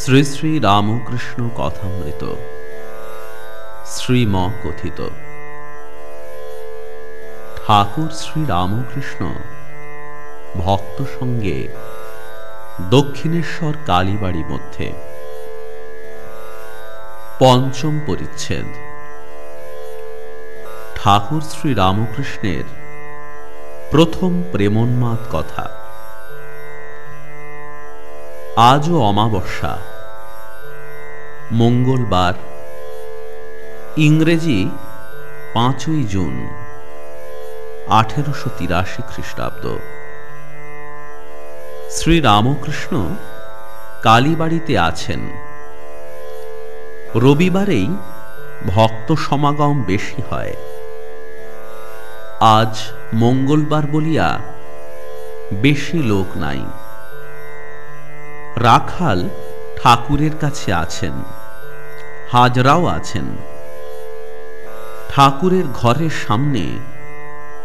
শ্রী শ্রী রামকৃষ্ণ কথামৃত। শ্রীম কথিত ঠাকুর শ্রী রামকৃষ্ণ ভক্ত সঙ্গে দক্ষিণেশ্বর কালীবাড়ি মধ্যে পঞ্চম পরিচ্ছেদ। ঠাকুর শ্রী রামকৃষ্ণের প্রথম প্রেমোন্মাদ কথা। আজও অমাবস্যা। মঙ্গলবার। ইংরেজি পাঁচই জুন, আঠেরোশো তিরাশি খ্রিস্টাব্দ। শ্রী রামকৃষ্ণ কালীবাড়িতে আছেন। রবিবারেই ভক্ত সমাগম বেশি হয়। আজ মঙ্গলবার বলিয়া বেশি লোক নাই। রাখাল ঠাকুরের কাছে আছেন। হাজরাও আছেন। ঠাকুরের ঘরের সামনে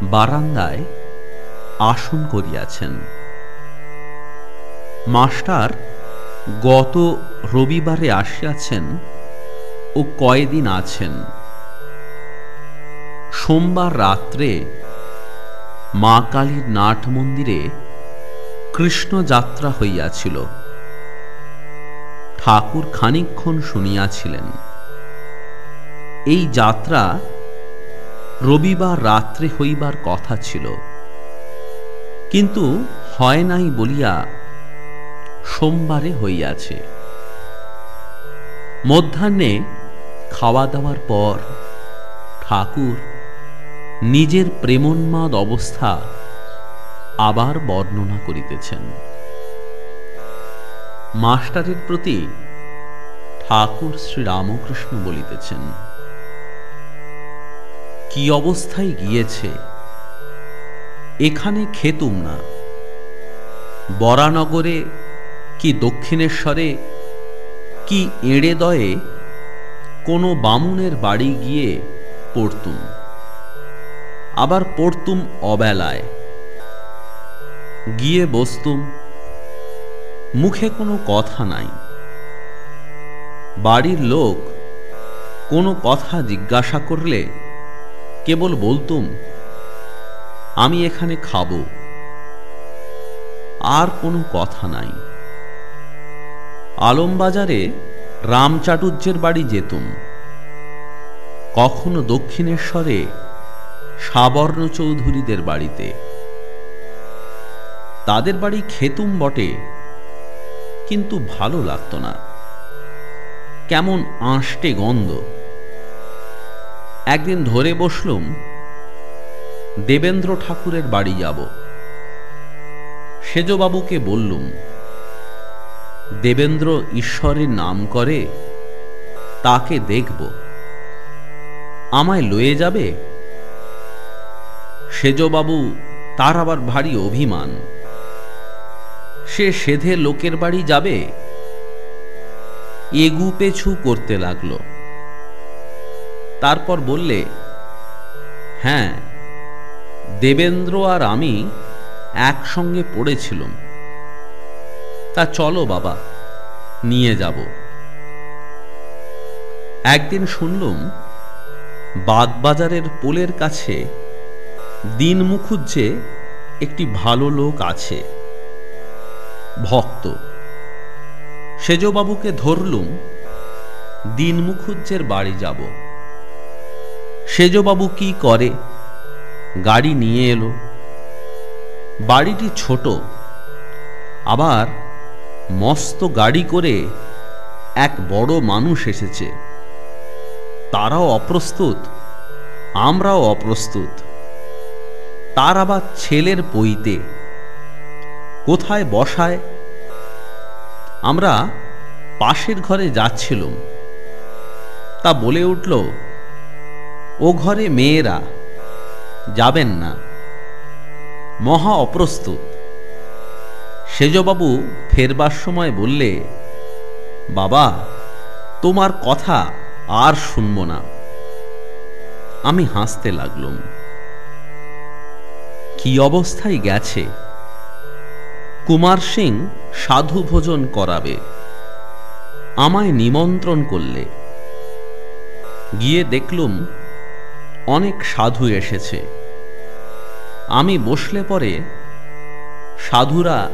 বারান্দায় আসন করিয়াছেন। মাস্টার গত রবিবারে আসিয়াছেন ও কয়দিন আছেন। সোমবার রাত্রে মা কালীর নাট মন্দিরে কৃষ্ণ যাত্রা হইয়াছিল। ঠাকুর খানিক্ষণ শুনিয়াছিলেন। এই যাত্রা রবিবার রাত্রে হইবার কথা ছিল। কিন্তু হয় নাই বলিয়া সোমবারে হইয়াছে। মধ্যাহ্নে খাওয়া দাওয়ার পর ঠাকুর নিজের প্রেমোন্মাদ অবস্থা আবার বর্ণনা করিতেছেন। মাস্টারের প্রতি ঠাকুর শ্রী রামকৃষ্ণ বলিতেছেন, কি অবস্থায় গিয়েছে? এখানে খেতুম না। বরানগরে কি দক্ষিণেশ্বরে কি এড়ে দয়ে কোনো বামুনের বাড়ি গিয়ে পড়তুম? আবার পড়তুম অবেলায়। গিয়ে বসতুম মুখে কোনো কথা নাই। বাড়ির লোক কোনো কথা জিজ্ঞাসা করলে কেবল বলতুম, আমি এখানে খাব। আর কোনো কথা নাই। আলমবাজারে রামচাটুর্যের বাড়ি যেতুম। কখনো দক্ষিণেশ্বরে সাবর্ণ চৌধুরীদের বাড়িতে। তাদের বাড়ি খেতুম বটে। কিন্তু ভালো লাগত না। কেমন আঁশটে গন্ধ। একদিন ধরে বসলুম, দেবেন্দ্র ঠাকুরের বাড়ি যাব। সেজবাবুকে বললুম, দেবেন্দ্র ঈশ্বরের নাম করে, তাকে দেখব। আমায় লয়ে যাবে? সেজবাবু তার আবার ভারী অভিমান। সে সেধে লোকের বাড়ি যাবে? এগু পেছু করতে লাগল। তারপর বললে হ্যাঁ দেবেন্দ্র আর আমি একসঙ্গে পড়েছিলাম। তা চলো বাবা, নিয়ে যাব। একদিন শুনলুম, বাগবাজারের পোলের কাছে দিন মুখুজ্জে একটি ভালো লোক আছে। ভক্ত। সেজবাবুকে ধরলুম দিন মুখুজ্জের বাড়ি যাব। সেজবাবু কি করে? গাড়ি নিয়ে এলো। বাড়িটি ছোট, আবার মস্ত গাড়ি করে এক বড় মানুষ এসেছে। তারাও অপ্রস্তুত, আমরাও অপ্রস্তুত। তার আবার ছেলের পইতে কোথায় বসায়? আমরা পাশের ঘরে যাচ্ছিলুম। তা বলে উঠল, ও ঘরে মেয়েরা, যাবেন না। মহা অপ্রস্তুত। সেজবাবু ফেরবার সময় বললে, বাবা, তোমার কথা আর শুনব না। আমি হাসতে লাগলুম। কি অবস্থায় গেছে? কুমার সিং সাধু ভোজন করাবে। আমায় নিমন্ত্রণ করলে। গিয়ে দেখলুম অনেক সাধু এসেছে। আমি বসলে পরে সাধুরা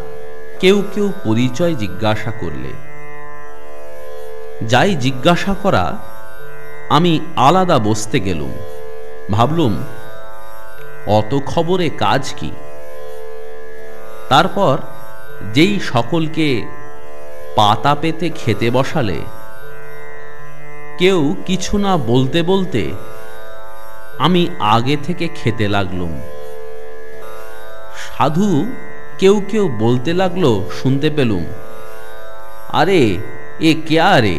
কেউ কেউ পরিচয় জিজ্ঞাসা করলে। যাই জিজ্ঞাসা করা, আমি আলাদা বসতে গেলুম। ভাবলুম, অত খবরে কাজ কি? তারপর যেই সকলকে পাতা পেতে খেতে বসালে, কেউ কিছু না বলতে বলতে আমি আগে থেকে খেতে লাগলুম। সাধু কেউ কেউ বলতে লাগল, শুনতে পেলুম, আরে, এ কে রে